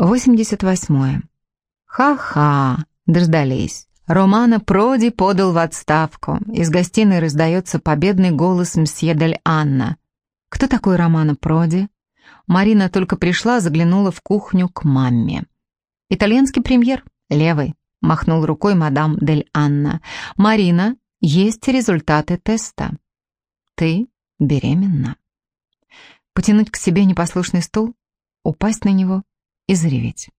88. Ха-ха, дождались. Романа Проди подал в отставку. Из гостиной раздается победный голос мсье Дель Анна. Кто такой Романа Проди? Марина только пришла, заглянула в кухню к маме. Итальянский премьер, левый, махнул рукой мадам Дель Анна. Марина, есть результаты теста. Ты беременна. Потянуть к себе непослушный стул, упасть на него и зареветь.